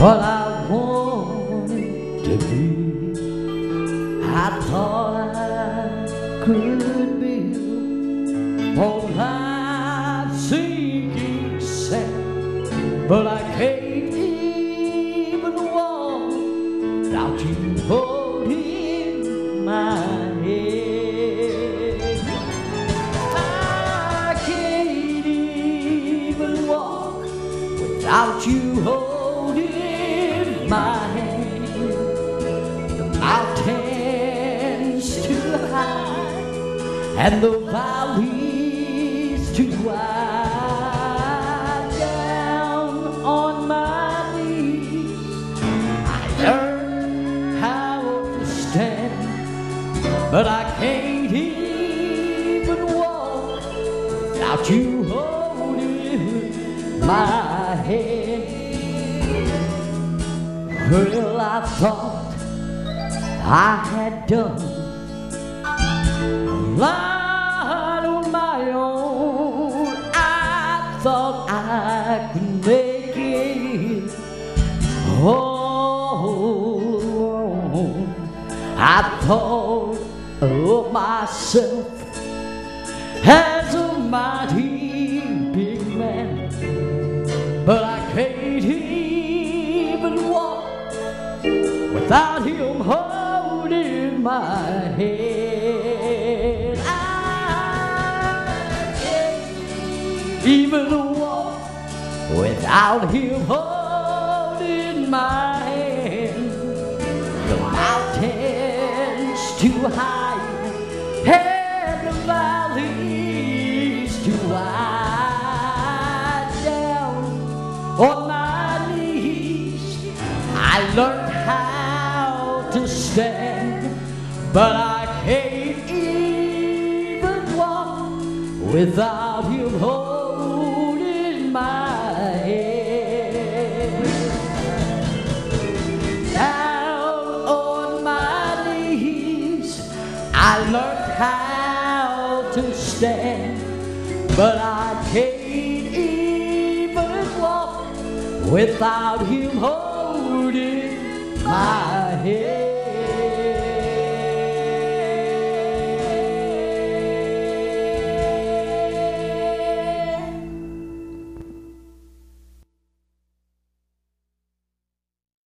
what I wanted to be. I thought I could be on life's sinking sand, but I can't even walk without you holding my holding my hand. The mountains too high and the valleys too wide. Down on my knees, I learned how to stand, but I can't even walk without you holding my hand. Well, I thought I had done a lot on my own. I thought I could make it alone. I thought of myself as a mighty without him holding my hand. I can't even walk without him holding my hand. The mountains too high and the valleys to stand, but I can't even walk without him holding my hand. Down on my knees, I learned how to stand, but I can't even walk without him holding my hand.